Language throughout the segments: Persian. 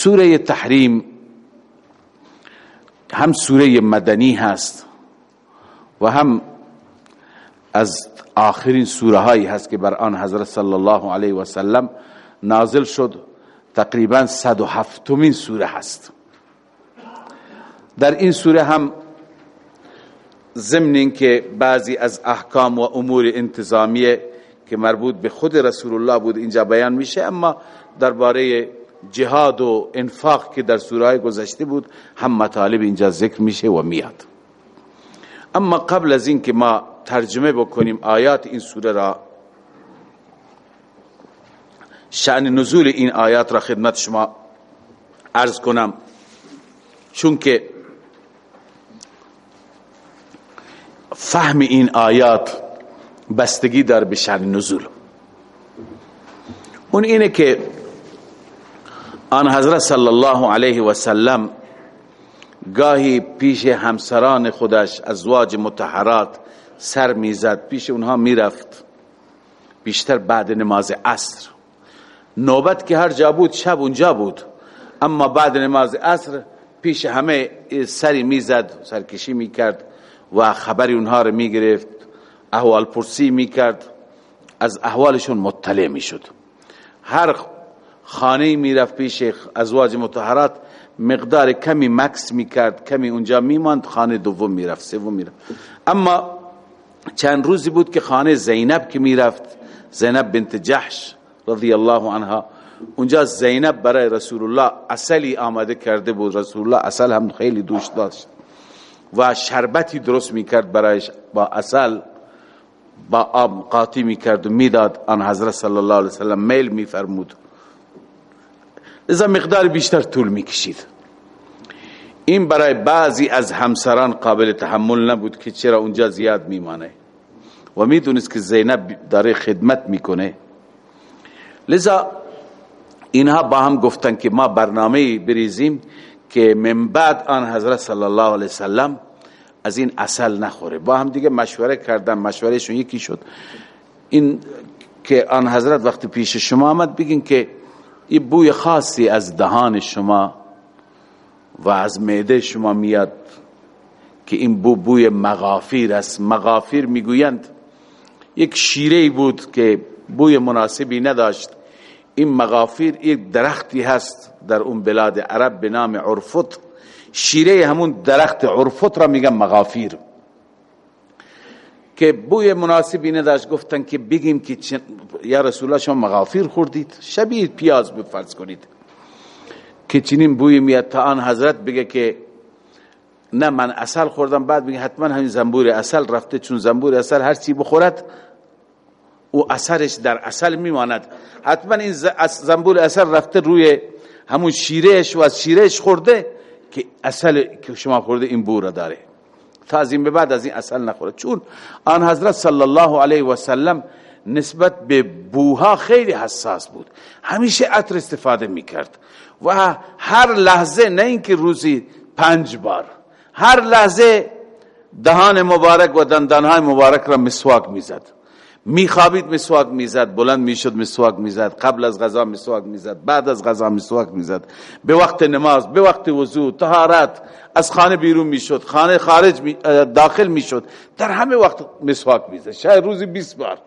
سوره تحریم هم سوره مدنی هست و هم از آخرین سوره هایی هست که بر آن حضرت صلی الله علیه و سلم نازل شد. تقریبا 107 مین سوره هست. در این سوره هم ضمن که بعضی از احکام و امور انتظامیه که مربوط به خود رسول الله بود اینجا بیان میشه اما درباره جهاد و انفاق که در سوره گذشته بود هم مطالب اینجا ذکر میشه و میاد. اما قبل از این که ما ترجمه بکنیم آیات این سوره را شأن نزول این آیات را خدمت شما عرض کنم. چون که فهم این آیات بستگی دار به شأن نزول. اون اینه که آن حضرت صلی الله علیه و سلم گاهی پیش همسران خودش ازواج متحرات سر می‌زد پیش اونها می‌رفت. بیشتر بعد نماز عصر. نوبت که هر جا بود شب اونجا بود. اما بعد نماز عصر پیش همه سری می‌زد سرکشی می‌کرد و خبری اونها رو می‌گرفت احوال پرسی می‌کرد از احوالشون مطلع می‌شد. هر خانه می‌رفت پیش ازواج متحرات مقدار کمی مکس می‌کرد کمی اونجا میماند خانه دوم می‌رفت سوم می‌رفت. اما چند روزی بود که خانه زینب که می‌رفت زینب بنت جحش رضی الله عنها. اونجا زینب برای رسول الله اصلی آماده کرده بود. رسول الله اصل هم خیلی دوست داشت و شربتی درست می‌کرد برایش. با اصل با آب قاطی می‌کرد و می‌داد. آن حضرت صلی الله علیه وسلم میل میفرمود. ازا مقدار بیشتر طول می‌کشید. این برای بعضی از همسران قابل تحمل نبود که چرا اونجا زیاد میمانه. و می‌دونست که زینب داره خدمت می‌کنه. لذا اینها با هم گفتن که ما برنامه بریزیم که من بعد آن حضرت صلی الله علیه وسلم از این اصل نخوره. با هم دیگه مشوره کردن مشورهشون یکی شد. این که آن حضرت وقتی پیش شما آمد بگین که این بوی خاصی از دهان شما و از معده شما میاد که این بو بوی مغافیر است. مغافیر می‌گویند یک شیره بود که بوی مناسبی نداشت. این مغافیر یک درختی هست در اون بلاد عرب به نام عرفت. شیره همون درخت عرفت را میگن مغافیر. که بوی مناسبی نداشت. گفتن که بگیم که یا رسول الله شما مغافیر خوردید. شبیه پیاز بفرض کنید. که چنین بوی میاد تا آن حضرت بگه که نه من اصل خوردم. بعد بگه حتما همین زنبور اصل رفته. چون زنبور اصل هر چی بخورد او اثرش در اصل میماند. حتما این زنبور اصل رفته روی همون شیرهش و از شیرهش خورده که اصل که شما خورده این بو داره. تا از این به بعد از این اصل نخورد چون آن حضرت صلی الله علیه و سلم نسبت به بوها خیلی حساس بود. همیشه عطر استفاده می‌کرد. و هر لحظه نه اینکه روزی پنج بار هر لحظه دهان مبارک و دندانهای مبارک را مسواک می‌زد. میخوابید مسواک می‌زد بلند می‌شد مسواک می‌زد قبل از غذا مسواک می‌زد بعد از غذا مسواک می‌زد. به وقت نماز به وقت وضو طهارت از خانه بیرون می‌شد خانه خارج می داخل می‌شد. در همه وقت مسواک می‌زد. شاید روزی 20 بار.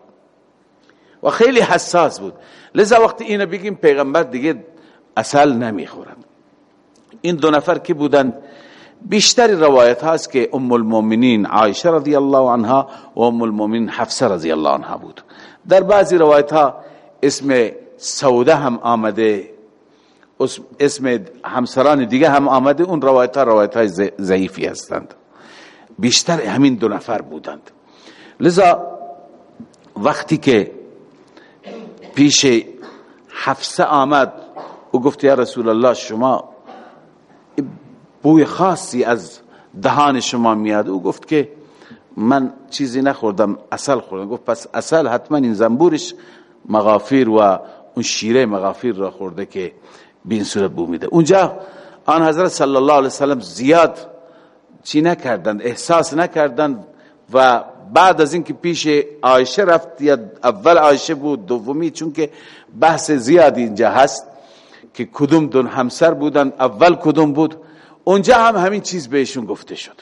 و خیلی حساس بود. لذا وقتی اینو بگیم پیغمبر دیگه اصل نمی‌خورند این دو نفر که بودند بیشتر روایت هاست که ام المؤمنین عایشه رضی الله عنها و ام المؤمنین حفصه رضی الله عنها بود. در بعضی روایت ها اسم سوده هم آمده اسم همسران دیگه هم آمده اون روایت ها روایت های ضعیفی هستند. بیشتر همین دو نفر بودند. لذا وقتی که پیش حفصه آمد و گفت یا رسول الله شما بوی خاصی از دهان شما میاد. او گفت که من چیزی نخوردم اصل خوردم. گفت پس اصل حتما این زنبورش مغافیر و اون شیره مغافیر را خورده که به این صورت بو میده. اونجا آن حضرت صلی الله علیه وسلم زیاد چی نکردند احساس نکردند و بعد از اینکه پیش عایشه رفت یا اول عایشه بود دومی چون که بحث زیادی اینجا هست که کدوم دون همسر بودن اول کدوم بود؟ اونجا هم همین چیز بهشون گفته شد.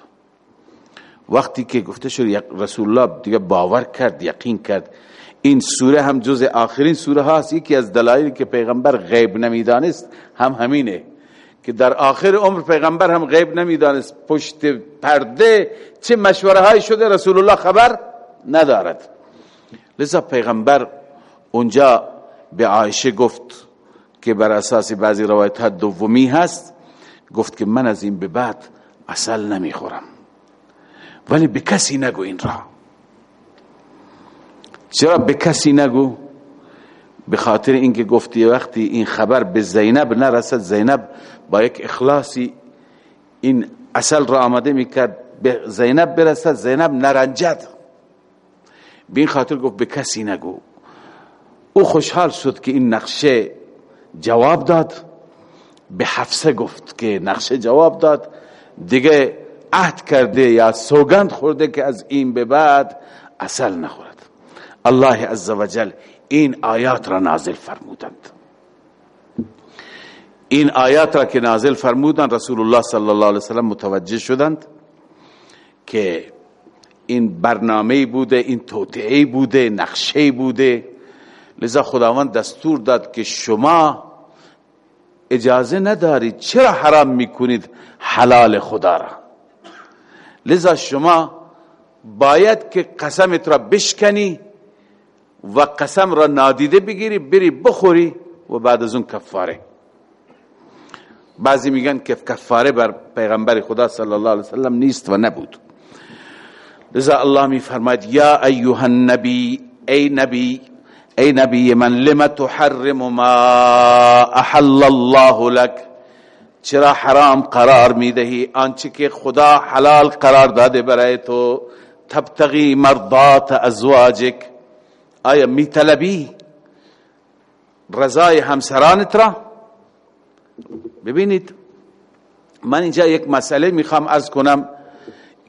وقتی که گفته شد رسول الله دیگه باور کرد یقین کرد. این سوره هم جز آخرین سوره هاست. یکی از دلایلی که پیغمبر غیب نمی‌دانست هم همینه. که در آخر عمر پیغمبر هم غیب نمی‌دانست. پشت پرده چه مشوره های شده رسول الله خبر ندارد. لذا پیغمبر اونجا به عایشه گفت که بر اساس بعضی روایت ها دومی هست. گفت که من از این به بعد اصل نمی‌خورم. ولی به کسی نگو این را. چرا به کسی نگو؟ به خاطر اینکه گفتی وقتی این خبر به زینب نرسد زینب با یک اخلاصی این اصل را آمده می‌کرد به زینب برسد زینب نرنجد. به این خاطر گفت به کسی نگو. او خوشحال شد که این نقشه جواب داد. به حفصه گفت که نقشه جواب داد. دیگه عهد کرده یا سوگند خورده که از این به بعد اصل نخورد. الله عزوجل این آیات را نازل فرمودند. این آیات را که نازل فرمودند رسول الله صلی الله علیه وسلم متوجه شدند که این برنامه بوده این توطعه بوده نقشه بوده. لذا خداوند دستور داد که شما اجازه ندارید چرا حرام می‌کنید حلال خدا را؟ لذا شما باید که قسمت را بشکنی و قسم را نادیده بگیری بری بخوری و بعد از اون کفاره. بعضی میگن که کفاره بر پیغمبر خدا صلی الله علیه وسلم نیست و نبود. لذا الله می فرماید یا ایها النبی ای نبی ای نبی من لم تحرم ما احل الله لك چرا حرام قرار می‌دهی؟ آنچه که خدا حلال قرار داده برای تو تبتغی مرضات ازواجک. آیا میطلبی رضای همسرانت را؟ ببینید من اینجا یک مسئله می‌خوام از کنم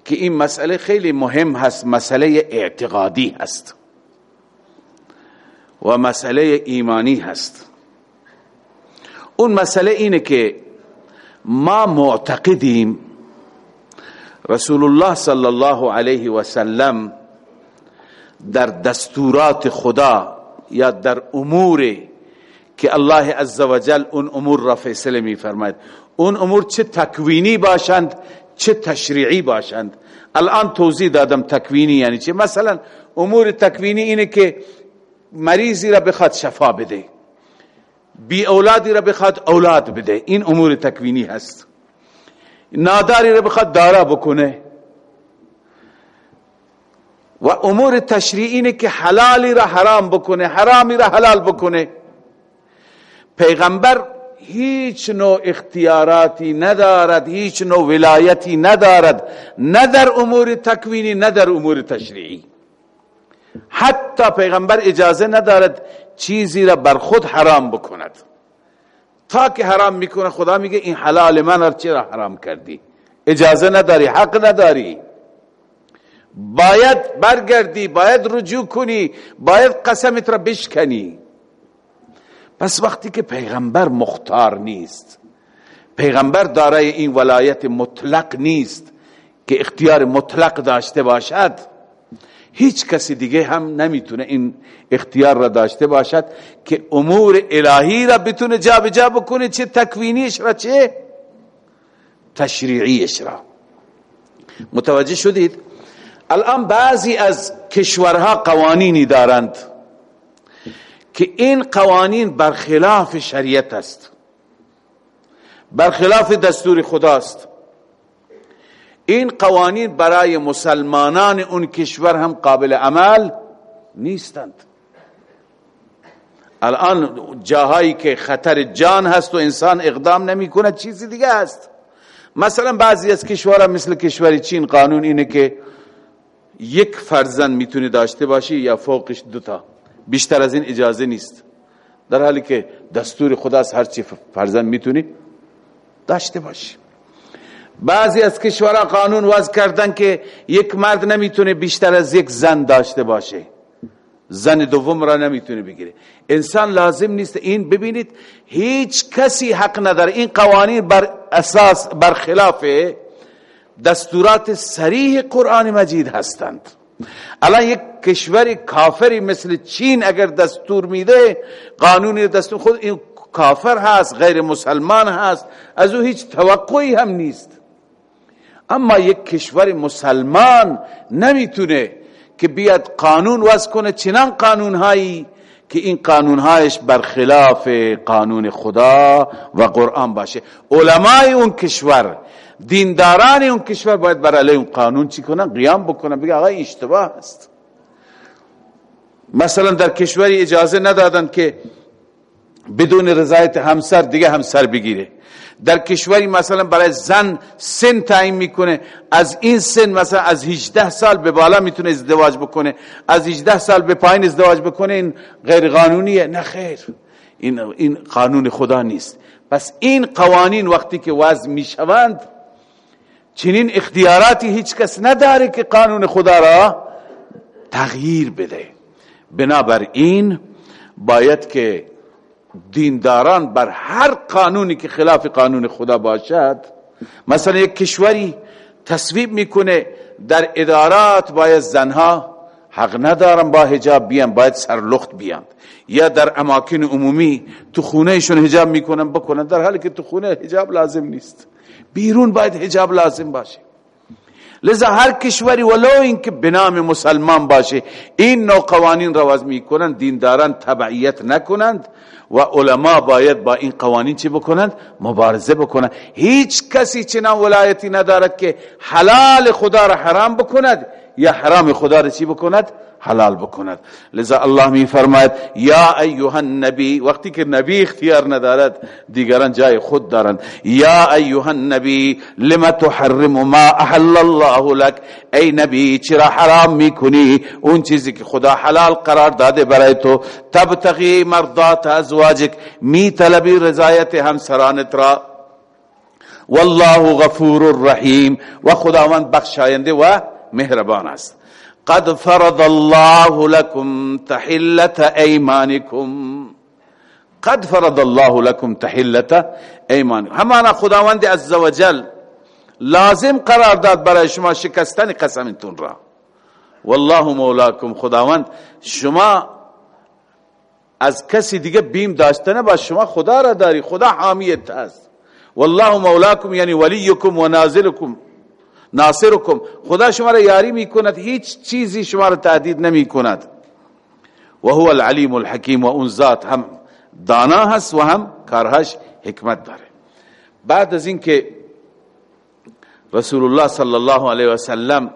که این مسئله خیلی مهم هست مسئله اعتقادی هست. و مسئله ایمانی هست. اون مسئله اینه که ما معتقدیم رسول الله صلی الله علیه و سلم در دستورات خدا یا در امور که الله عزوجل اون امور را فیصله می فرماید اون امور چه تکوینی باشند چه تشریعی باشند. الان توضیح دادم تکوینی یعنی چه. مثلا امور تکوینی اینه که مریضی را بخواد شفا بده. بی اولادی را بخواد اولاد بده. این امور تکوینی هست. ناداری را بخواد دارا بکنه. و امور تشریعی اینه که حلالی را حرام بکنه حرامی را حلال بکنه. پیغمبر هیچ نوع اختیاراتی ندارد هیچ نوع ولایتی ندارد نه در امور تکوینی نه در امور تشریعی. حتی پیغمبر اجازه ندارد چیزی را بر خود حرام بکند. تا که حرام می‌کنه خدا میگه این حلال من را چرا حرام کردی؟ اجازه نداری حق نداری. باید برگردی باید رجوع کنی باید قسمت را بشکنی. پس وقتی که پیغمبر مختار نیست پیغمبر دارای این ولایت مطلق نیست که اختیار مطلق داشته باشد هیچ کسی دیگه هم نمی‌تونه این اختیار را داشته باشد که امور الهی را بتونه جا به جا بکنه چه تکوینیش را چه تشریعیش را. متوجه شدید؟ الان بعضی از کشورها قوانینی دارند که این قوانین برخلاف شریعت است. برخلاف دستور خداست. این قوانین برای مسلمانان اون کشور هم قابل عمل نیستند. الان جاهایی که خطر جان هست و انسان اقدام نمی کند چیزی دیگه است مثلا بعضی از کشورها مثل کشور چین قانون اینه که یک فرزند می‌تونی داشته باشی یا فوقش دوتا بیشتر از این اجازه نیست. در حالی که دستور خداست هرچی فرزند می‌تونی داشته باشی بعضی از کشورها قانون وضع کردن که یک مرد نمی‌تونه بیشتر از یک زن داشته باشه. زن دوم را نمی‌تونه بگیره. انسان لازم نیست این ببینید. هیچ کسی حق نداره. این قوانین بر اساس بر خلاف دستورات سریح قرآن مجید هستند. الان یک کشوری کافری مثل چین اگر دستور میده قانونی دستور خود این کافر هست غیر مسلمان هست از او هیچ توقعی هم نیست. اما یک کشور مسلمان نمی‌تونه که بیاد قانون وضع کنه چنان قانون هایی که این قانون هایش برخلاف قانون خدا و قرآن باشه. علمای اون کشور دینداران اون کشور باید بر علیه اون قانون چی کنن؟ قیام بکنن. بگه آقا اشتباه است. مثلا در کشوری اجازه ندادن که بدون رضایت همسر دیگه همسر بگیره. در کشوری مثلا برای زن سن تعیین می‌کنه از این سن مثلا از 18 سال به بالا می‌تونه ازدواج بکنه از 18 سال به پایین ازدواج بکنه این غیر قانونیه نه خیر. این این قانون خدا نیست. پس این قوانین وقتی که وضع می‌شوند چنین اختیاراتی هیچ کس نداره که قانون خدا را تغییر بده. بنابراین باید که دینداران بر هر قانونی که خلاف قانون خدا باشد مثلا یک کشوری تصویب می‌کنه در ادارات باید زنها حق ندارن با حجاب بیان باید سرلخت بیان. یا در اماکن عمومی تو خونهشون حجاب می‌کنن بکنن در حالی که تو خونه حجاب لازم نیست. بیرون باید حجاب لازم باشه. لذا هر کشوری ولو اینکه به نام مسلمان باشه این نوع قوانین را وضع می‌کنن دینداران تبعیت نکنند و علما باید با این قوانین چی بکنند؟ مبارزه بکنند. هیچ کسی چنان ولایتی ندارد که حلال خدا را حرام بکند یا حرام خدا را چی بکند؟ حلال بکند. لذا الله می فرماید یا ایها النبی وقتی که نبی اختیار ندارد دیگران جای خود دارند. یا ایها النبی لما تحرم ما احل الله لك؟ ای نبی چرا حرام می‌کنی؟ اون چیزی که خدا حلال قرار داده برای تو. تبتغی مرضات ازواجک می طلبی رضایت همسرانت را. والله غفور رحیم. و خداوند بخشاینده و مهربان است. قد فرض الله لكم تحلة ايمانكم قد فرض الله لكم تحلة ايمانكم همانا خداوند عزوجل لازم قرار داد برای شما شکستن قسمتون را. والله مولاكم خداوند شما از کسی دیگه بیم داشتنه با شما خدا را داری خدا حامیت هست. والله مولاكم یعنی ولیکم و نازلکم. ناصرکم. خدا شما را یاری می‌کند هیچ چیزی شما را تهدید نمی کند و هو العلیم الحکیم و اون ذات هم دانا هست و هم کارهاش حکمت داره. بعد از اینکه رسول الله صلی الله علیه و سلم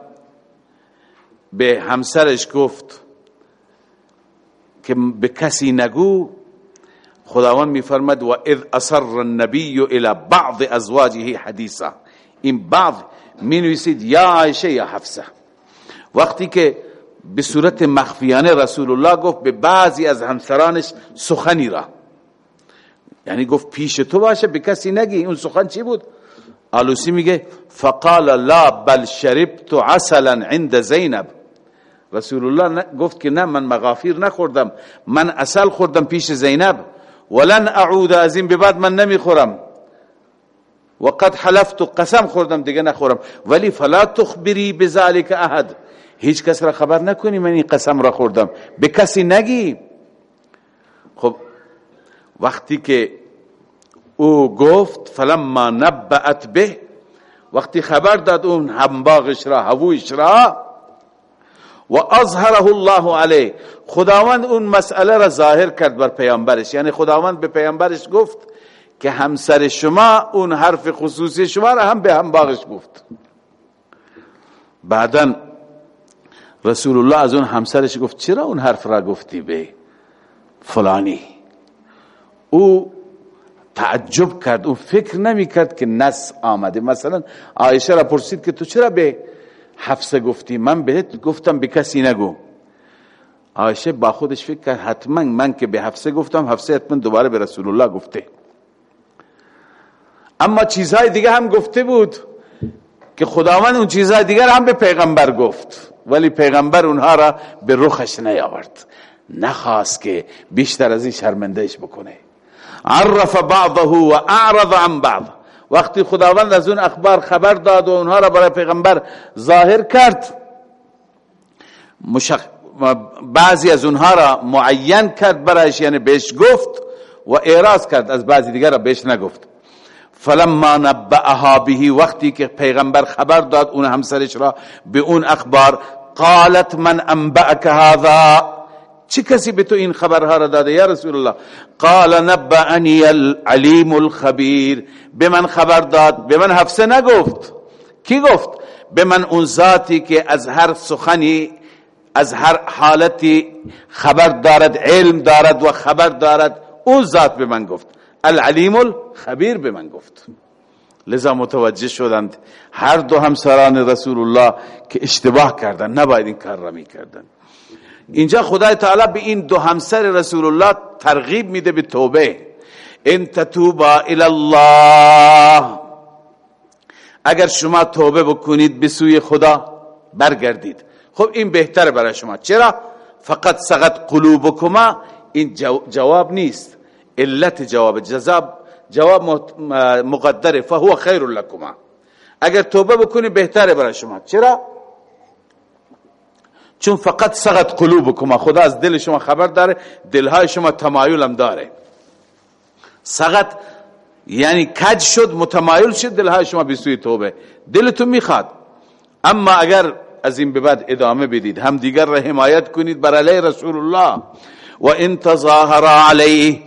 به همسرش گفت که به کسی نگو خداوند میفرمد و اذ اصر النبی الى بعض ازواجه حدیثا. این بعض می نویسید یا عایشه یا حفصه. وقتی که به صورت مخفیانه رسول الله گفت به بعضی از همسرانش سخنی را. یعنی گفت پیش تو باشه به کسی نگی اون سخن چی بود؟ آلوسی میگه فقال لا بل شربت عسلا عند زینب. رسول الله گفت که نه من مغافیر نخوردم من اصل خوردم پیش زینب ولن اعود از این به بعد من نمی‌خورم. و قد حلفت قسم خوردم دیگه نخورم. ولی فلا تخبری بذلك احد. هیچ کس را خبر نکنی من این قسم را خوردم. به کسی نگی. خب وقتی که او گفت فلما نبأت به وقتی خبر داد اون همباغش را هووش را و اظهره الله علیه. خداوند اون مسئله را ظاهر کرد بر پیامبرش. یعنی خداوند به پیامبرش گفت که همسر شما اون حرف خصوصی شما را هم به هم باغش گفت. بعدا رسول الله از اون همسرش گفت چرا اون حرف را گفتی به فلانی؟ او تعجب کرد او فکر نمی کرد که نس آمده. مثلا عایشه را پرسید که تو چرا به حفظه گفتی؟ من بهت گفتم به کسی نگو. عایشه با خودش فکر کرد حتما من که به حفظه گفتم حفظه حتما دوباره به رسول الله گفته. اما چیزهای دیگه هم گفته بود که خداوند اون چیزهای دیگر هم به پیغمبر گفت. ولی پیغمبر اونها را به رخش نیاورد. نخواست که بیشتر از این شرمندهش بکنه. عرف بعضه و اعرض عن بعض. وقتی خداوند از اون اخبار خبر داد و اونها را برای پیغمبر ظاهر کرد مشخ... بعضی از اونها را معین کرد برایش یعنی بهش گفت و اعراض کرد از بعضی دیگر را بهش نگفت. فلما نبعها به وقتی که پیغمبر خبر داد اون همسرش را به اون اخبار قالت من انبأك هذا. چه کسی به تو این خبرها را داده یا رسول الله قال نبعنی العلیم الخبیر. به من خبر داد به من حفظه نگفت. کی گفت؟ به من اون ذاتی که از هر سخنی از هر حالتی خبر دارد علم دارد و خبر دارد اون ذات به من گفت. العلیم الخبیر به من گفت. لذا متوجه شدند هر دو همسران رسول الله که اشتباه کردن نباید این کار را می کردن اینجا خدای تعالی به این دو همسر رسول الله ترغیب میده به توبه. ان تتوبا الى الله اگر شما توبه بکنید به سوی خدا برگردید. خب این بهتره برای شما. چرا؟ فقط سقط قلوبکما. این جواب نیست. علت جواب جزاب جواب مقدره فهو خیر لکما. اگر توبه بکنی بهتره برای شما. چرا؟ چون فقط سقط قلوبکما. خدا از دل شما خبر داره دلهای شما تمایل هم داره. سقط یعنی کج شد متمایل شد دلهای شما به سوی توبه. دلتون می‌خواد. اما اگر از این به بعد ادامه بدید هم دیگر را حمایت کنید بر علیه رسول الله. و ان تظاهر علیه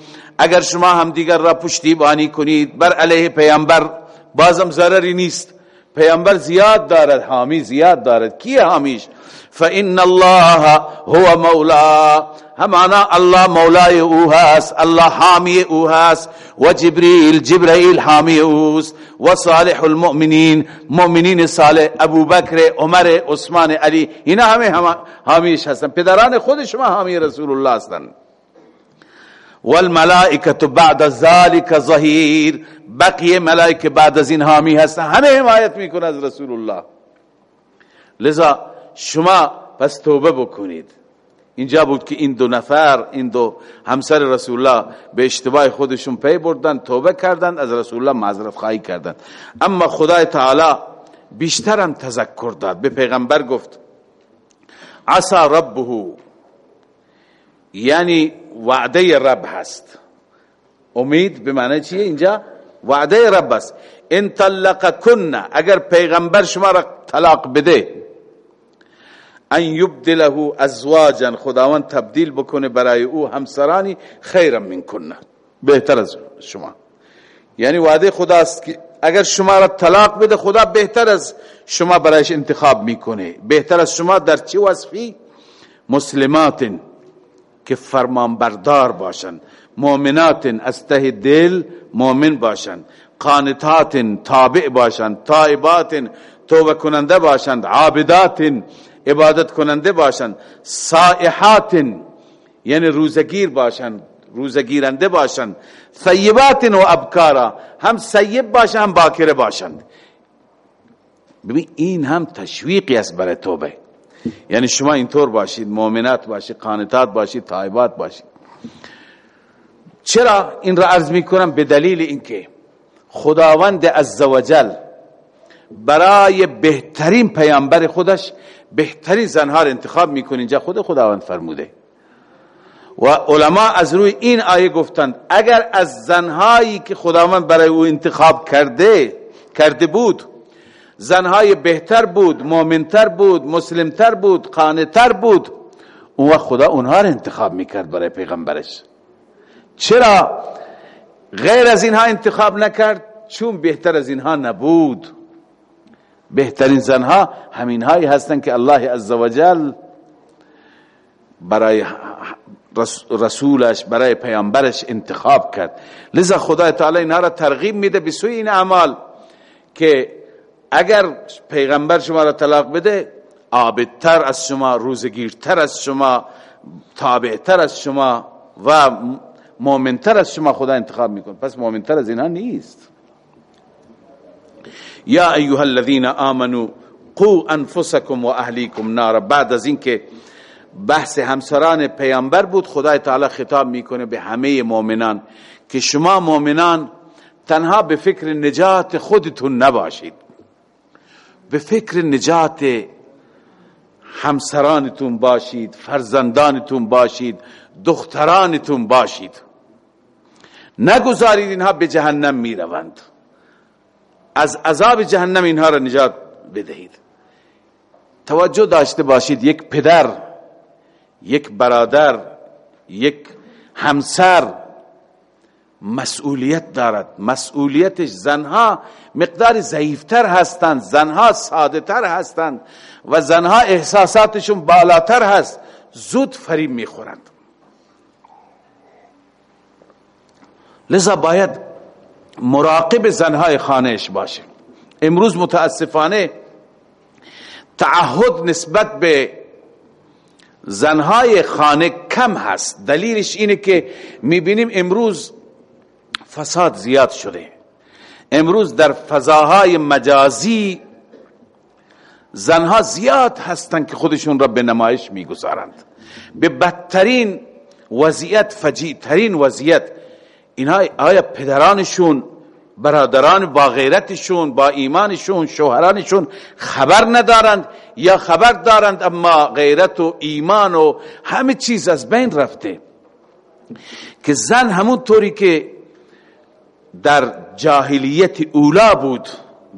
اگر شما هم دیگر را پشتیبانی کنید بر علیه پیامبر بازم ضرری نیست. پیامبر زیاد دارد حامی زیاد دارد. کی حامیش؟ فإن الله هو مولا. همانا الله مولای او هست الله حامی او هست و جبریل جبرائیل حامی اوست و صالح المؤمنین مؤمنین صالح ابو بکر عمر عثمان علی اینا همه حامیش هستن. پدران خود شما حامی رسول الله هستند والملائکه بعد ذلك ظهیر. بقیه ملائکه بعد از این حامی هستن. همه حمایت می‌کنه از رسول الله. لذا شما پس توبه بکنید. اینجا بود که این دو نفر این دو همسر رسول الله به اشتباه خودشون پی بردن توبه کردند از رسول الله معذرت خواهی کردند اما خدای تعالی بیشتر هم تذکر داد. به پیغمبر گفت عسا ربه یعنی وعده رب هست. امید به معنی چیه؟ اینجا وعده رب است. ان طلق کن اگر پیغمبر شما را طلاق بده ان یبدله ازواجا خداوند تبدیل بکنه برای او همسرانی خیرا من کنه بهتر از شما. یعنی وعده خداست که اگر شما را طلاق بده خدا بهتر از شما برایش انتخاب می‌کنه. بهتر از شما در چه وصفی؟ مسلمات که فرمان بردار باشند. مؤمنات از ته دل مؤمن باشند. قانتات تابع باشند. تائبات توبه کننده باشند. عابدات عبادت کننده باشند. سائحات یعنی روزگیر باشند. روزگیرنده باشند. ثیبات و ابکارا هم سیب باشند هم باکره باشند. ببین این هم تشویقی است برای توبه. یعنی شما اینطور باشید مؤمنات باشید قانتات باشید تایبات باشید. چرا این را عرض می کنم به دلیل اینکه خداوند عزوجل برای بهترین پیامبر خودش بهترین زنها را انتخاب می‌کنه. اینجا خود خداوند فرموده. و علما از روی این آیه گفتند اگر از زنهایی که خداوند برای او انتخاب کرده کرده بود زنهای بهتر بود مؤمنتر بود مسلمتر بود قانتر بود. اون خدا اونها را انتخاب می‌کرد برای پیغمبرش. چرا غیر از اینها انتخاب نکرد؟ چون بهتر از اینها نبود. بهترین زنها همین هایی هستند که الله عزوجل برای رسولش برای پیامبرش انتخاب کرد. لذا خدا تعالی اینها را ترغیب میده به سوی این اعمال که اگر پیغمبر شما را طلاق بده عابدتر از شما روزگیرتر از شما تابعتر از شما و مؤمنتر از شما خدا انتخاب میکن پس مؤمنتر از اینها نیست. یا ایها الذين آمنوا قو انفسکم و اهلیکم نار بعد از اینکه بحث همسران پیامبر بود خدای تعالی خطاب می‌کنه به همه مؤمنان که شما مؤمنان تنها به فکر نجات خودتون نباشید. به فکر نجات همسرانتون باشید فرزندانتون باشید دخترانتون باشید. نگذارید اینها به جهنم می‌روند. از عذاب جهنم اینها را نجات بدهید. توجه داشته باشید یک پدر یک برادر یک همسر مسئولیت دارد. مسئولیتش زنها مقدار ضعیفتر هستند زنها ساده تر هستند و زنها احساساتشون بالاتر هست. زود فریب می‌خورند. لذا باید مراقب زنهای خانهش باشه امروز متاسفانه تعهد نسبت به زنهای خانه کم هست. دلیلش اینه که می‌بینیم امروز فساد زیاد شده. امروز در فضاهای مجازی زنها زیاد هستند که خودشون را به نمایش می‌گذارند. به بدترین وضعیت فجیع وضعیت اینها آیا پدرانشون برادران با غیرتشون با ایمانشون شوهرانشون خبر ندارند یا خبر دارند اما غیرت و ایمان و همه چیز از بین رفته؟ که زن همون طوری که در جاهلیت اولا بود.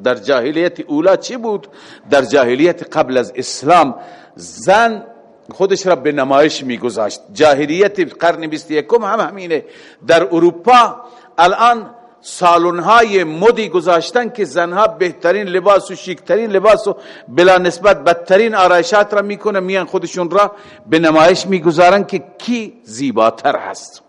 در جاهلیت اولا چی بود؟ در جاهلیت قبل از اسلام زن خودش را به نمایش میگذاشت. جاهلیت قرن 21 هم همینه. در اروپا الان سالون های مدی گذاشتن که زنها بهترین لباس و شیکترین لباس و بلا نسبت بدترین آرایشات را می‌کنه. میان خودشون را به نمایش می‌گذارن که کی زیباتر هست.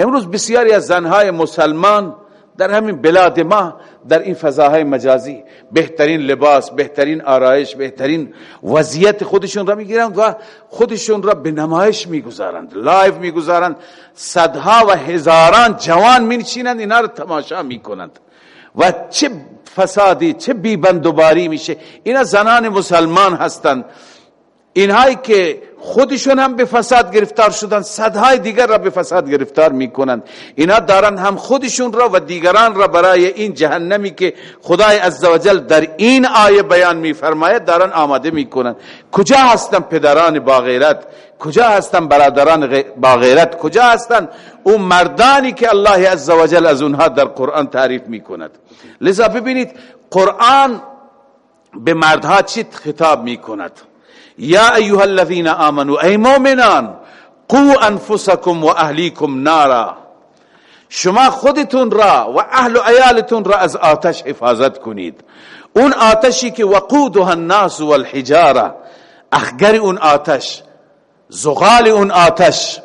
امروز بسیاری از زنهای مسلمان در همین بلاد ما در این فضاهای مجازی بهترین لباس بهترین آرایش بهترین وضعیت خودشون را می‌گیرند و خودشون را به نمایش می‌گذارند live می‌گذارند. صدها و هزاران جوان مینشینند اینا را تماشا می‌کنند. و چه فسادی چه بیبندوباری میشه. اینا زنان مسلمان هستند. اینهایی که خودشون هم به فساد گرفتار شدن صدهای دیگر را به فساد گرفتار می‌کنند. اینا دارن هم خودشون را و دیگران را برای این جهنمی که خدای عزوجل در این آیه بیان میفرماید دارن آماده می‌کنند. کجا هستن پدران با غیرت؟ کجا هستن برادران با غیرت؟ کجا هستن اون مردانی که الله عزوجل از اونها در قرآن تعریف می‌کند؟ لذا ببینید قرآن به مردها چی خطاب می‌کند؟ یا ایها الذين آمنوا ای مؤمنان قو انفسکم و اهلیکم نارا. شما خودتون را و اهل و عیالتون را از آتش حفاظت کنید. اون آتشی که وقودها الناس والحجاره اخگر اون آتش زغال اون آتش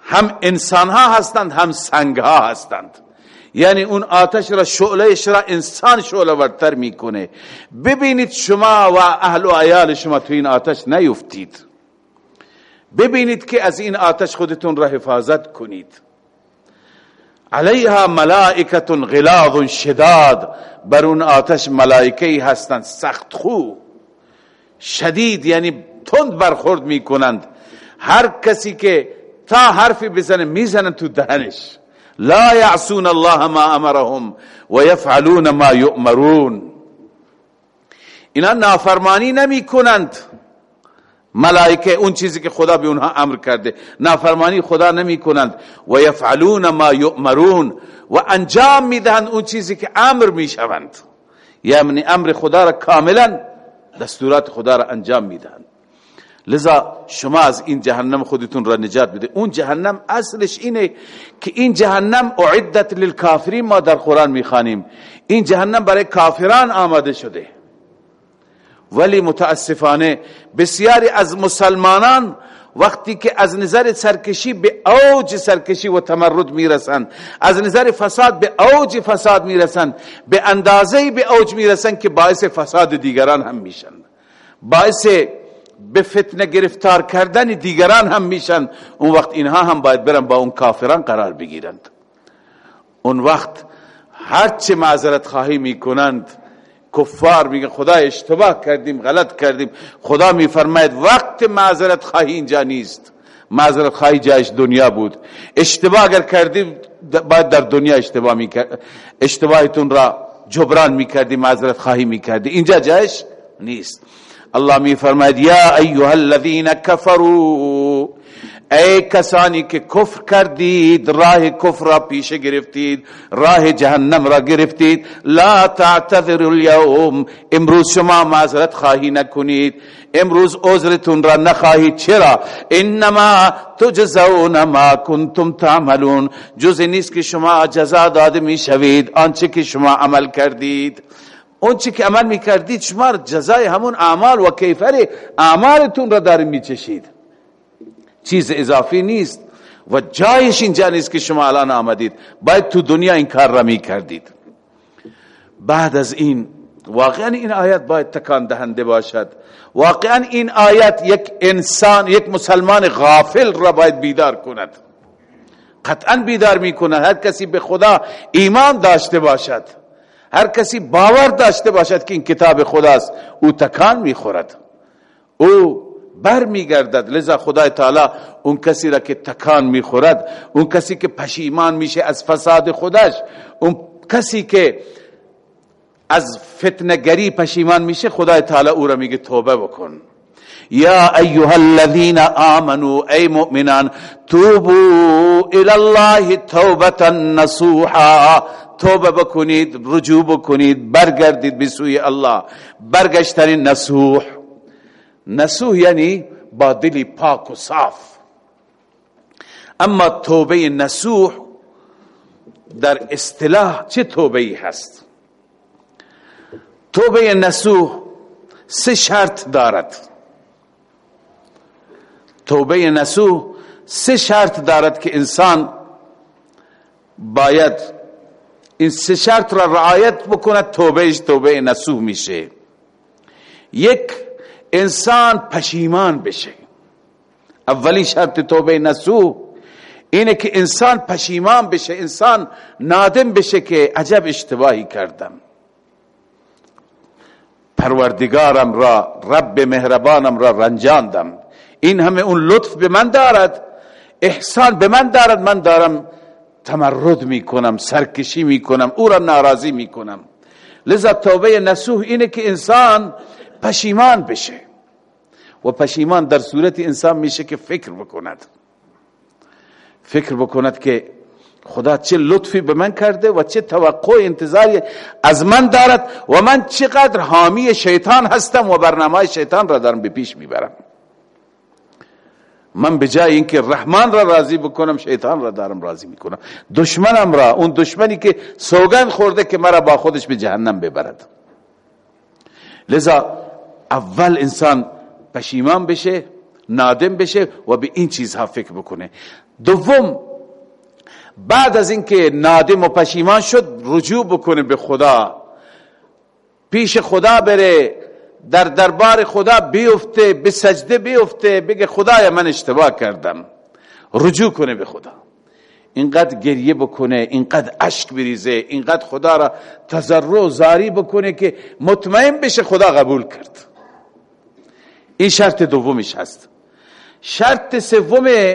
هم انسان ها هستند هم سنگ ها هستند. یعنی اون آتش را شعله را انسان شعله ورتر می‌کنه. ببینید شما و اهل و عیال شما تو این آتش نیفتید. ببینید که از این آتش خودتون را حفاظت کنید. علیها ملائکت غلاظ شداد. بر اون آتش ملائکه هستند سخت خو. شدید یعنی تند برخورد می‌کنند. هر کسی که تا حرفی بزنه می‌زنن تو دهنش. لا يعصون الله ما امرهم ويفعلون ما يؤمرون. اینا نافرمانی نمی کنند ملائکه اون چیزی که خدا به اونها امر کرده. نافرمانی خدا نمی کنند و یفعلون ما یؤمرون و انجام می‌دهند اون چیزی که امر می‌شوند. یعنی امر خدا را کاملا دستورات خدا را انجام می‌دهند. لذا شما از این جهنم خودتون را نجات بده اون جهنم اصلش اینه که این جهنم اعدت للکافرین ما در قرآن می‌خوانیم. این جهنم برای کافران آماده شده. ولی متاسفانه بسیاری از مسلمانان وقتی که از نظر سرکشی به اوج سرکشی و تمرد می‌رسند از نظر فساد به اوج فساد می‌رسند به اندازه به اوج می‌رسند که باعث فساد دیگران هم میشن. باعث به فتنه گرفتار کردن دیگران هم میشن. اون وقت اینها هم باید برن با اون کافران قرار بگیرند. اون وقت هرچه معذرت خواهی می‌کنند کفار میگه خدا اشتباه کردیم غلط کردیم. خدا میفرماید وقت معذرت خواهی اینجا نیست. معذرت خواهی جایش دنیا بود. اشتباه اگر کردیم باید در دنیا اشتباه می‌کرد اشتباهتون را جبران می‌کردی معذرت خواهی می‌کردی. اینجا جایش نیست. الله میفرماید یا ایها الذين كفروا ای کسانی که کفر کردید راه کفر را پیش گرفتید راه جهنم را گرفتید لا تعتذر اليوم امروز شما معذرت خواهی نکنید امروز عذرتون را نخواهید چرا؟ انما تجزون ما کنتم تعملون جز نیست که شما جزا داده می‌شوید آنچه که شما عمل کردید. اونچه که عمل می‌کردید شما جزای همون اعمال و کیفر اعمالتون را دارید میچشید. چیز اضافی نیست و جایش اینجا نیست که شما الان آمدید. باید تو دنیا این کار را می کردید بعد از این واقعا این آیت باید تکان دهنده باشد. واقعا این آیت یک انسان یک مسلمان غافل را باید بیدار کند. قطعا بیدار می کند هر کسی به خدا ایمان داشته باشد. هر کسی باور داشته باشد که این کتاب خداست او تکان می خورد او بر میگردد لذا خدای تعالی اون کسی را که تکان می‌خورد اون کسی که پشیمان میشه از فساد خودش اون کسی که از فتنگری پشیمان میشه خدای تعالی او را میگه توبه بکن. یا ایها الذين آمنوا ای مؤمنان توبوا الى الله توبه نصوحا. توبه بکنید رجوع بکنید برگردید به سوی الله. برگشتن نصوح. نسوح یعنی با دلی پاک و صاف. اما توبه نسوح در اصطلاح چه توبه ای هست؟ توبه نسوح سه شرط دارد. توبه نسوح سه شرط دارد که انسان باید این سه شرط را رعایت بکند توبهش توبه نسوح میشه. یک انسان پشیمان بشه. اولی شرط توبه نسو اینه که انسان پشیمان بشه انسان نادم بشه که عجب اشتباهی کردم. پروردگارم را رب مهربانم را رنجاندم. این همه اون لطف به من دارد احسان به من دارد من دارم تمرد می‌کنم سرکشی می‌کنم او را ناراضی می‌کنم. لذا توبه نسوح اینه که انسان پشیمان بشه. و پشیمان در صورت انسان میشه که فکر بکند. فکر بکند که خدا چه لطفی به من کرده و چه توقع انتظاری از من دارد و من چقدر حامی شیطان هستم و برنامه شیطان را دارم به پیش می‌برم. من به جای اینکه رحمان را راضی بکنم شیطان را دارم راضی می‌کنم. دشمنم را اون دشمنی که سوگند خورده که مرا با خودش به جهنم ببرد. لذا اول انسان پشیمان بشه نادم بشه و به این چیزها فکر بکنه. دوم بعد از اینکه نادم و پشیمان شد رجوع بکنه به خدا. پیش خدا بره در دربار خدا بیفته به سجده بیفته بگه خدای من اشتباه کردم. رجوع کنه به خدا. اینقدر گریه بکنه اینقدر اشک بریزه اینقدر خدا را تضرع زاری بکنه که مطمئن بشه خدا قبول کرد. این شرط دومش هست. شرط سوم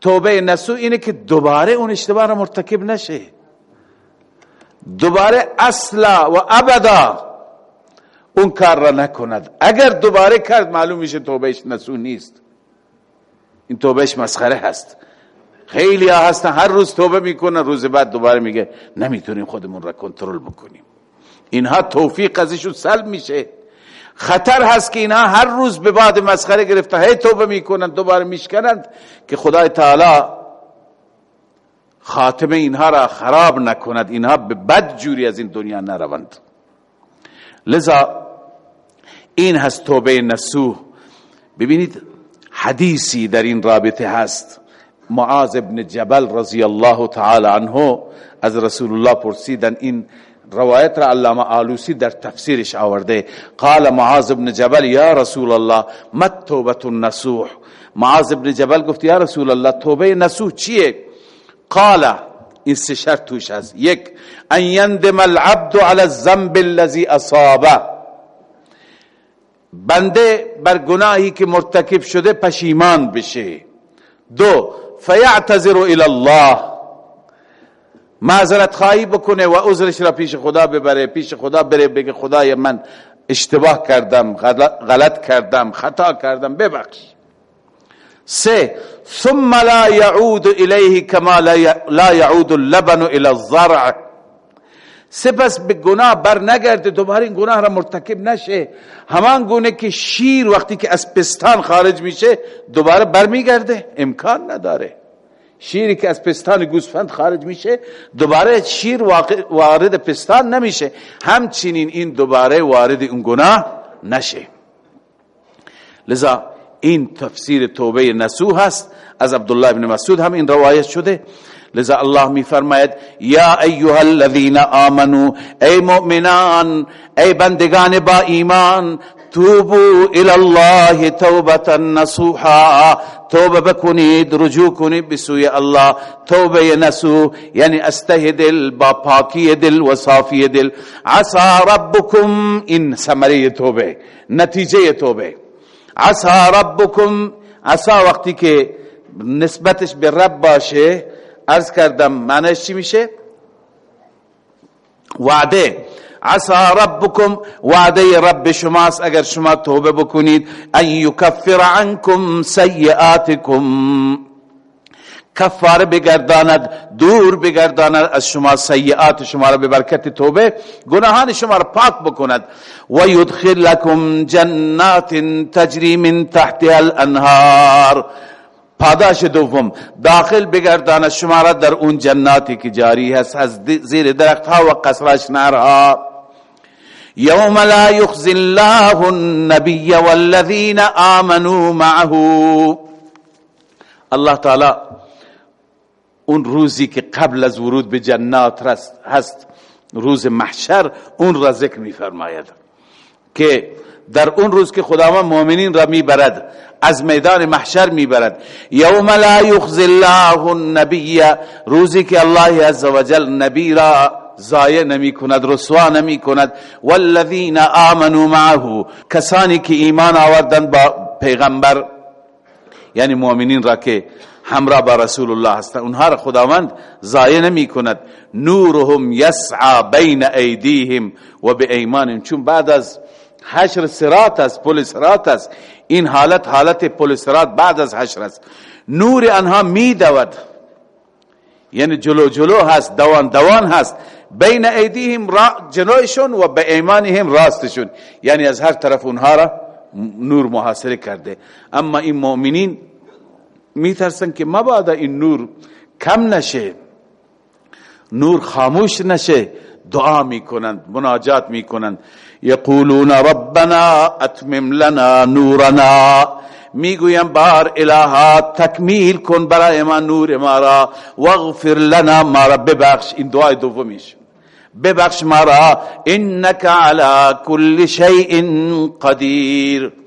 توبه نسو اینه که دوباره اون اشتباه را مرتکب نشه. دوباره اصلا و ابدا اون کار را نکند. اگر دوباره کرد معلوم میشه توبهش نسو نیست. این توبهش مسخره هست. خیلی ها هستن هر روز توبه می‌کنن روز بعد دوباره میگه نمی‌تونیم خودمون را کنترل بکنیم. اینها توفیق ازشون سلب میشه. خطر هست که اینها هر روز به بعد مسخره گرفته هی توبه می‌کنن دوباره میشکنند که خدای تعالی خاتمه اینها را خراب نکند. اینها به بد جوری از این دنیا نروند. لذا این هست توبه نسوح ببینید حدیثی در این رابطه هست. معاذ ابن جبل رضی الله تعالی عنه از رسول الله پرسیدن این روایت را علامه آلوسی در تفسیرش آورده. قال معاذ بن جبل یا رسول الله مت توبت النسوح معاذ بن جبل گفت یا رسول الله توبه نسوح چیه؟ قال این سه شرط توش هست. یک ان یندم العبد على الذنب الذي اصابه. بنده بر گناهی که مرتکب شده پشیمان بشه. دو فیعتذر الى الله. معذرت خواهی بکنه و عذرش را پیش خدا ببره. پیش خدا بره بگه خدای من اشتباه کردم غلط کردم خطا کردم. ببخش. سه ثم لا يعود الیه کما لا يعود اللبن الى الزرع. سپس به گناه بر نگرده دوباره این گناه را مرتکب نشه. همان گونه که شیر وقتی که از پستان خارج میشه دوباره برمیگرده. امکان نداره. شیری که از پستان گوسفند خارج میشه دوباره شیر وارد پستان نمیشه. همچنین این دوباره وارد اون گناه نشه. لذا این تفسیر توبه نسوح هست از عبدالله بن مسعود هم این روایت شده. لذا الله می فرماید یا ایها الذین آمنو ای مؤمنان ای بندگان با ایمان توبو الى الله توبتا نصوحا. توبه بکنید رجوع کنید بسوی الله. توبه نسو یعنی استه دل با پاکی دل و صافی دل. عسا ربکم این سمره توبه نتیجه توبه. عسا ربکم عسا وقتی که نسبتش به رب باشه ارز کردم معنیش چی میشه؟ وعده. عسا ربکم وعده رب شماست اگر شما توبه بکنید. ان یکفر عنکم سیئاتکم. کفاره بگرداند دور بگرداند از شما سیئات شما را به برکت توبه گناهان شما را پاک بکند. و یدخل لکم جنات تجری من تحتها الانهار. پاداش دوم داخل بگرداند شما را در اون جناتی که جاری هست از زیر درخت ها و قصرش نارها یوم لا یخزی الله النبی والذین آمنوا معه. الله تعالی اون روزی که قبل از ورود به جنات هست روز محشر اون را ذکر می فرماید که در اون روز که خداوند مؤمنین را می‌برد از میدان محشر می‌برد. یوم لا یخزی الله النبی روزی که الله عزوجل نبی را ضایع نمی کند رسوا نمی کند والذین آمنوا معه کسانی که ایمان آوردن با پیغمبر یعنی مؤمنین را که همراه با رسول الله هستند اونها را خداوند ضایع نمی کند نورهم یسعى بین ایدیهم و به ایمانهم. چون بعد از حشر سرات است پل سرات است. این حالت حالت پل سرات بعد از حشر است. نور آنها می دود یعنی جلو جلو هست دوان دوان هست. بین ایدیهم را جلوشون و به ایمانهم راستشون. یعنی از هر طرف اونها را نور محاصره کرده. اما این مؤمنین میترسن که مبادا این نور کم نشه. نور خاموش نشه. دعا می‌کنند مناجات می‌کنند. یقولون ربنا اتمم لنا نورنا. می‌گویم بار الها تکمیل کن برای ما نور ما را. واغفر لنا ما را. ببخش این دعای دومیش. ببخش ما را. انك على كل شيء قدیر.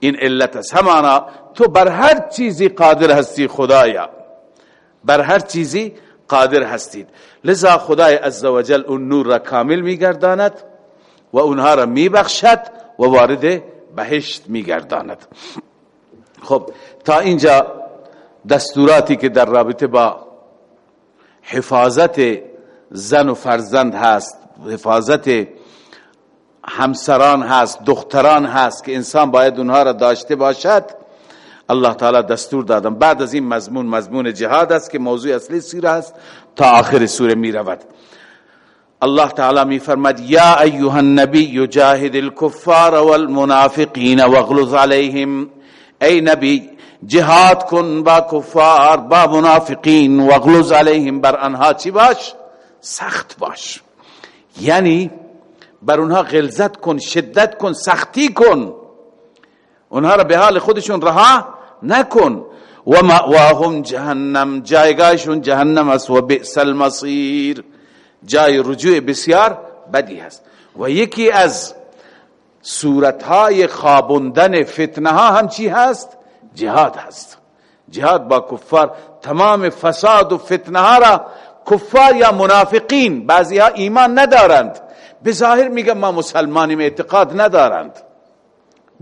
این علت است. همانا تو بر هر چیزی قادر هستی خدایا. بر هر چیزی قادر هستید. لذا خدای عزوجل اون نور را کامل میگرداند و اونها را میبخشد و وارد بهشت میگرداند. خب تا اینجا دستوراتی که در رابطه با حفاظت زن و فرزند هست حفاظت همسران هست دختران هست که انسان باید اونها را داشته باشد. الله تعالی دستور دادم. بعد از این مضمون مضمون جهاد است که موضوع اصلی سیره است تا آخر سوره می رود. الله تعالی می فرمد یا ایها النبی جاهد الكفار والمنافقین واغلظ علیهم. ای نبی جهاد کن با کفار با منافقین واغلظ علیهم بر آنها چی باش؟ سخت باش. یعنی بر اونها غلظت کن شدت کن سختی کن. اونها را به حال خودشون رها نکن. و مأواهم جهنم جایگاهشون جهنم است. و بئس المصیر. جای رجوع بسیار بدی هست. و یکی از صورتهای خوابوندن فتنه ها هم چی هست؟ جهاد هست. جهاد با کفار. تمام فساد و فتنه ها را کفار یا منافقین بعضی ها ایمان ندارند. به ظاهر میگن ما مسلمانیم اعتقاد ندارند.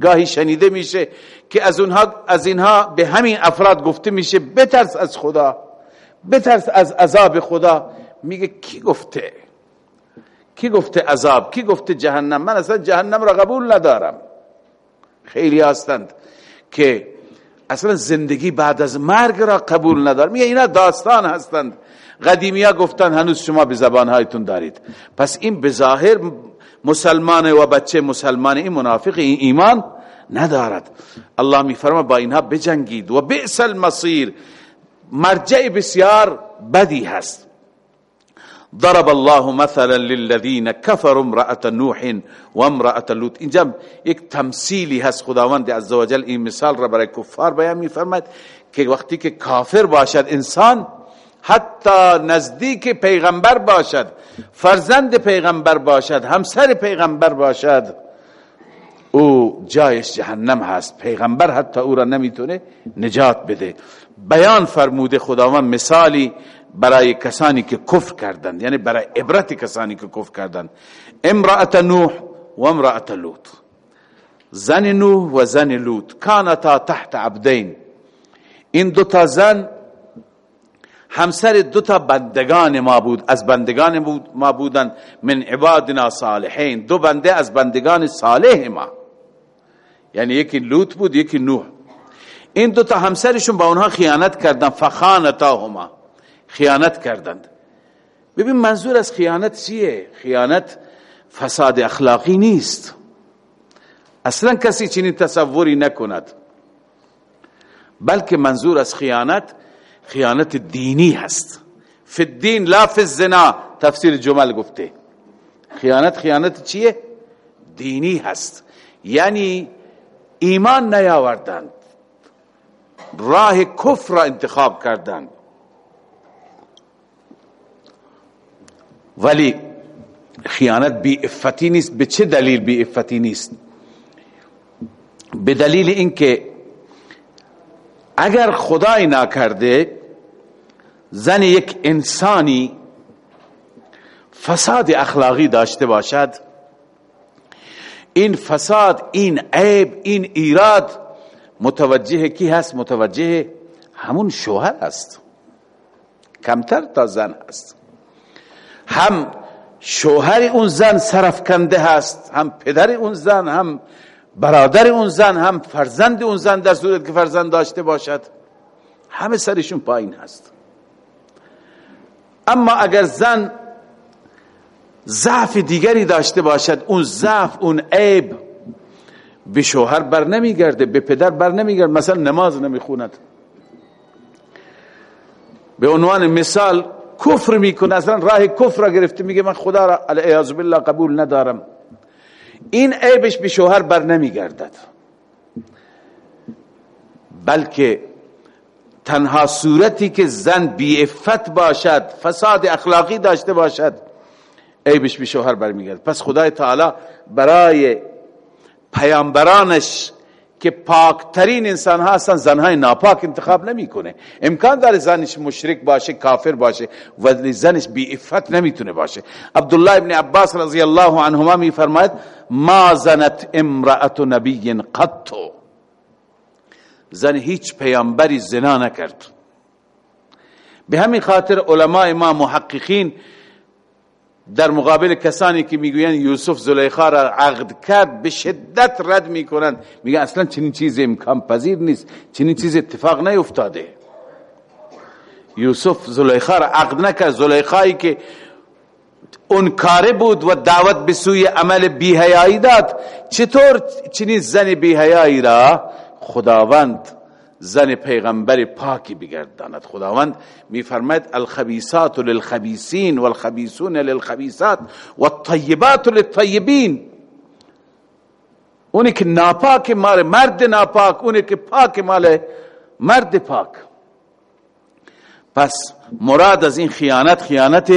گاهی شنیده میشه که از اونها از اینها به همین افراد گفته میشه بترس از خدا بترس از عذاب خدا. میگه کی گفته؟ کی گفته عذاب؟ کی گفته جهنم؟ من اصلا جهنم را قبول ندارم. خیلی هستند که اصلا زندگی بعد از مرگ را قبول ندارم. میگه اینا داستان هستند. قدیمی گفتن هنوز شما به زبان هایتون دارید. پس این به ظاهر مسلمان و بچه مسلمان این منافق این ایمان ندارد. الله میفرما با اینها بجنگید و بئس المصیر. مرجع بسیار بدی هست. ضرب الله مثلا للذین كفروا امرأة نوح و امرأة لوط. اینجا یک تمثیلی هست خداوند عزوجل این مثال را برای کفار بیان میفرماید که وقتی که کافر باشد انسان حتی نزدیک پیغمبر باشد فرزند پیغمبر باشد همسر پیغمبر باشد او جایش جهنم هست. پیغمبر حتی او را نمی‌تونه نجات بده. بیان فرموده خداوند مثالی برای کسانی که کفر کردند یعنی برای عبرت کسانی که کفر کردند. امرأت نوح و امرأت لوط. زن نوح و زن لوط. کانتا تحت عبدین. این دو تا زن همسر دو تا بندگان ما بود. از بندگان ما بودن من عبادنا صالحین. دو بنده از بندگان صالح ما. یعنی یکی لوط بود یکی نوح. این دو تا همسرشون با اونها خیانت کردن. فخانتاهما. خیانت کردند. ببین منظور از خیانت چیه؟ خیانت فساد اخلاقی نیست. اصلا کسی چنین تصوری نکند. بلکه منظور از خیانت خیانت دینی هست. فی الدین لا فی الزنا تفسیر جمل گفته. خیانت خیانت چیه؟ دینی هست. یعنی ایمان نیاوردند. راه کفر را انتخاب کردند. ولی خیانت بی افتی نیست. به چه دلیل بی افتی نیست؟ به دلیل اینکه اگر خدای نکرده زن یک انسانی فساد اخلاقی داشته باشد این فساد این عیب این ایراد متوجه کی هست؟ متوجه همون شوهر است. کمتر تا زن است. هم شوهر اون زن صرف کنده هست هم پدر اون زن هم برادر اون زن هم فرزند اون زن در صورت که فرزند داشته باشد همه سرشون پایین هست. اما اگر زن ضعف دیگری داشته باشد اون ضعف اون عیب به شوهر بر نمیگرده به پدر بر نمیگرده مثلا نماز نمی‌خوند. به عنوان مثال کفر می‌کنه اصلا راه کفر را گرفته میگه من خدا را علیه بالله قبول ندارم. این عیبش به شوهر بر نمیگردد. بلکه تنها صورتی که زن بی باشد فساد اخلاقی داشته باشد عیبش به شوهر برمیگرد. پس خدای تعالی برای پیامبرانش که پاکترین انسان ها هستن زنهای ناپاک انتخاب نمی‌کنه. امکان داره زنش مشرک باشه کافر باشه ولی زنش بی افت نمی‌تونه باشه. عبدالله ابن عباس رضی الله عنهما می فرماید ما زنت امرأت نبی قطو زن هیچ پیامبری زنا نکرد. به همین خاطر علماء ما محققین در مقابل کسانی که می‌گویند یوسف زلیخا را عقد کرد به شدت رد می‌کنند. میگن اصلا چنین چیز امکان پذیر نیست. چنین چیز اتفاق نیفتاده. یوسف زلیخا را عقد نکرد. زلیخایی که اون کاره بود و دعوت به سوی عمل بیهیایی داد. چطور چنین زن بیهیایی را؟ خداوند زن پیغمبر پاکی بگرداند. خداوند میفرماید الخبیسات للخبیسین والخبیسون للخبیسات والطیبات للطیبین. اونی که ناپاک مال مرد ناپاک اونی که پاک مال مرد پاک. پس مراد از این خیانت خیانت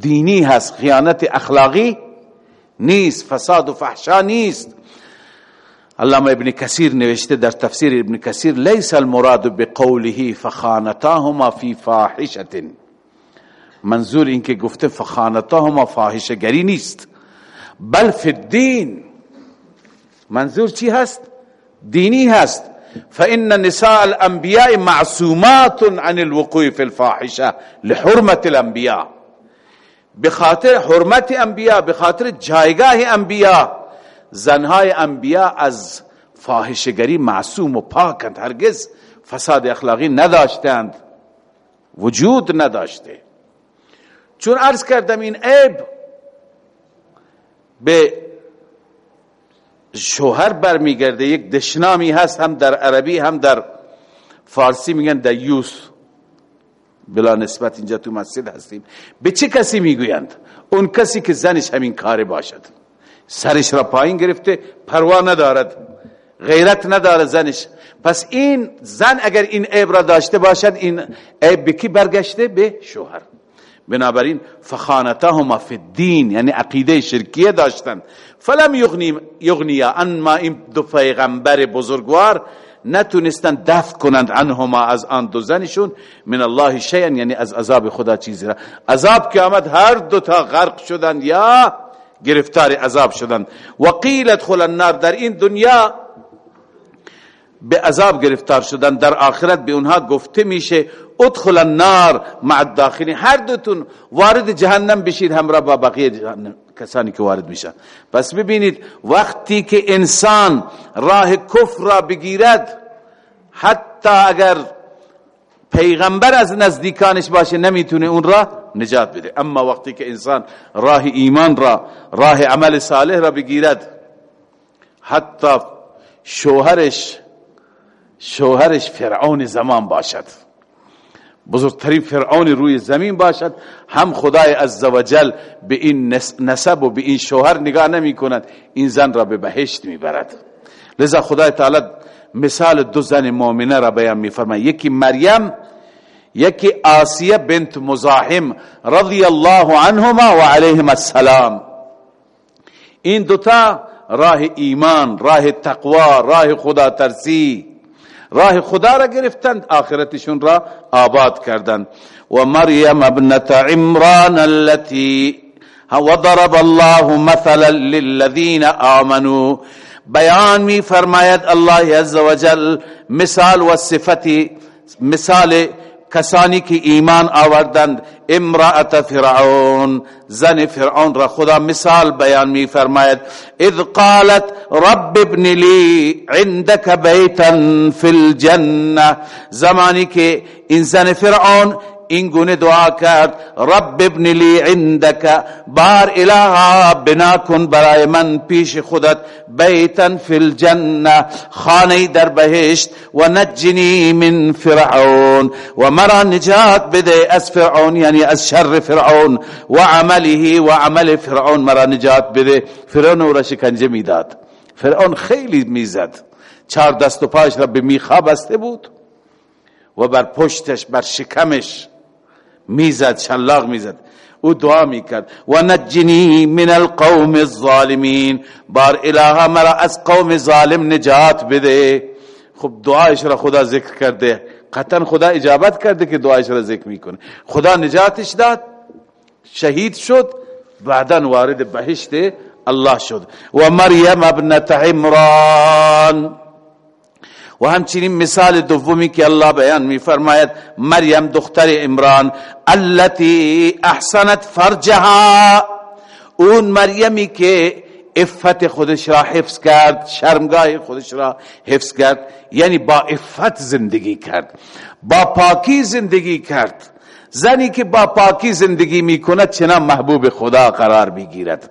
دینی هست خیانت اخلاقی نیست فساد و فحشا نیست. علامه ابن کثیر نوشته در تفسیر ابن کثیر لیس المراد بقوله فخانتاهما فی فاحشة منظور این که گفته فخانتهما فاحشگری نیست. بل فی الدین. منظور چی هست؟ دینی هست. فإن نساء الأنبیاء معصومات عن الوقوع في الفاحشة لحرمت الأنبیاء. بخاطر حرمت انبیاء بخاطر جایگاه انبیاء زنهای انبیاء از فاحشگری معصوم و پاکند. هرگز فساد اخلاقی نداشتند. وجود نداشته. چون عرض کردم این عیب به شوهر برمیگرده یک دشنامی هست هم در عربی هم در فارسی میگن دیوس بلا نسبت اینجا تو مسجد هستیم. به چه کسی می‌گویند؟ اون کسی که زنش همین کار باشد. سرش را پایین گرفته پروا ندارد غیرت ندارد زنش. پس این زن اگر این عیب را داشته باشد این عیب به کی برگشته؟ به شوهر. بنابراین فخانتهما فی الدین یعنی عقیده شرکیه داشتن. فلم یغنیا انما این دو پیغمبر بزرگوار نتونستن دفع کنند عنهما از آن دو زنشون من الله شیئا یعنی از عذاب خدا چیزی را. عذاب که آمد هر دو تا غرق شدند یا گرفتار عذاب شدند و قیل ادخل النار در این دنیا به عذاب گرفتار شدن. در آخرت به اونها گفته میشه ادخل النار مع الداخلین. هر دوتون وارد جهنم بشید همراه با بقیه جهنم کسانی که وارد میشن. پس ببینید وقتی که انسان راه کفر را بگیرد حتی اگر پیغمبر از نزدیکانش باشه نمی‌تونه اون را نجات بده. اما وقتی که انسان راه ایمان را راه عمل صالح را بگیرد حتی شوهرش شوهرش فرعون زمان باشد. بزرگترین فرعون روی زمین باشد. هم خدای عزوجل به این نسب و به این شوهر نگاه نمی کند. این زن را به بهشت می برد. لذا خدای تعالی مثال دو زن مؤمنه را بیان می فرماید. یکی مریم یکی آسیه بنت مزاحم رضی الله عنهما و علیهم السلام. این دوتا راه ایمان راه تقوا راه خدا ترسی راه خدا را گرفتند آخرتشون را آباد کردند. و مریم ابنت عمران التي وضرب الله مثلا للذین آمنوا. بیان می فرماید الله عزوجل مثال و صفتی مثال کسانی که ایمان آوردند امرأت فرعون زن فرعون را خدا مثال بیان می فرماید اذ قالت رب ابن لی عندك بیتا فی الجنه زمانی که این زن فرعون این گونه دعا کرد رب ابن لی عندك بار الها بنا کن برای من پیش خودت بیتا فی الجنه خانه در بهشت و نجنی من فرعون و مرا نجات بده از فرعون یعنی از شر فرعون و عمله و عمل فرعون مرا نجات بده. فرعون را شکنجه می‌داد. فرعون خیلی می‌زد. چهار دست و پاش را به میخا بسته بود و بر پشتش بر شکمش می‌زد شلاق می‌زد. او دعا می‌کرد. و نجنی من القوم الظالمین. بار اله مرا از قوم ظالم نجات بده. خب دعایش را خدا ذکر کرده. قطعا خدا اجابت کرده که دعایش را ذکر می‌کنه. خدا نجاتش داد. شهید شد. بعدا وارد بهشت الله شد. و مریم ابنت عمران. و همچنین مثال دومی که الله بیان می فرماید مریم دختر عمران التي احسنت فرجها. اون مریمی که افت خودش را حفظ کرد شرمگاه خودش را حفظ کرد یعنی با افت زندگی کرد با پاکی زندگی کرد. زنی که با پاکی زندگی می کند چنان محبوب خدا قرار بگیرد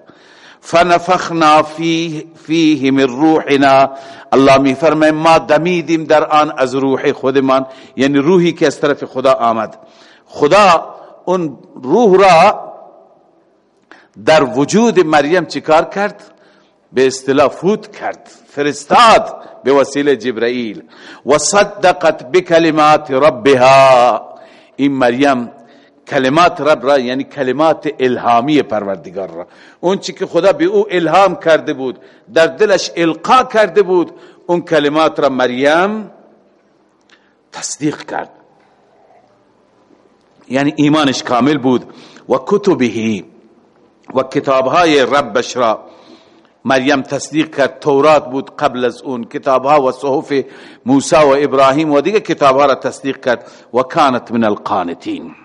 فنفخنا فیه, فیه من روحنا. الله می فرمه ما دمیدیم در آن از روح خودمان. یعنی روحی که از طرف خدا آمد. خدا اون روح را در وجود مریم چیکار کرد؟ به اصطلاح فوت کرد فرستاد به وسیله جبرائیل و صدقت بکلمات ربها. این مریم کلمات رب را یعنی کلمات الهامی پروردگار را. اون چی که خدا به او الهام کرده بود در دلش القا کرده بود اون کلمات را مریم تصدیق کرد. یعنی ایمانش کامل بود. و کتبهی و کتابهای ربش را مریم تصدیق کرد. تورات بود قبل از اون. کتابها و صحف موسی و ابراهیم و دیگه کتابها را تصدیق کرد. و کانت من القانتین.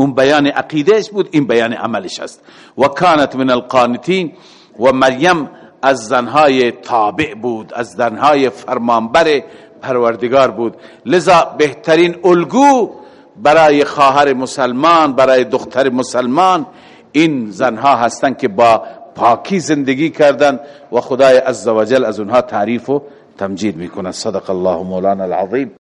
اون بیان عقیدهش بود این بیان عملش است. و کانت من القانتین و مریم از زنهای تابع بود از زنهای فرمانبر پروردگار بود. لذا بهترین الگو برای خواهر مسلمان برای دختر مسلمان این زنها هستند که با پاکی زندگی کردن و خدای عزوجل از اونها تعریف و تمجید می‌کنه صدق الله مولانا العظیم.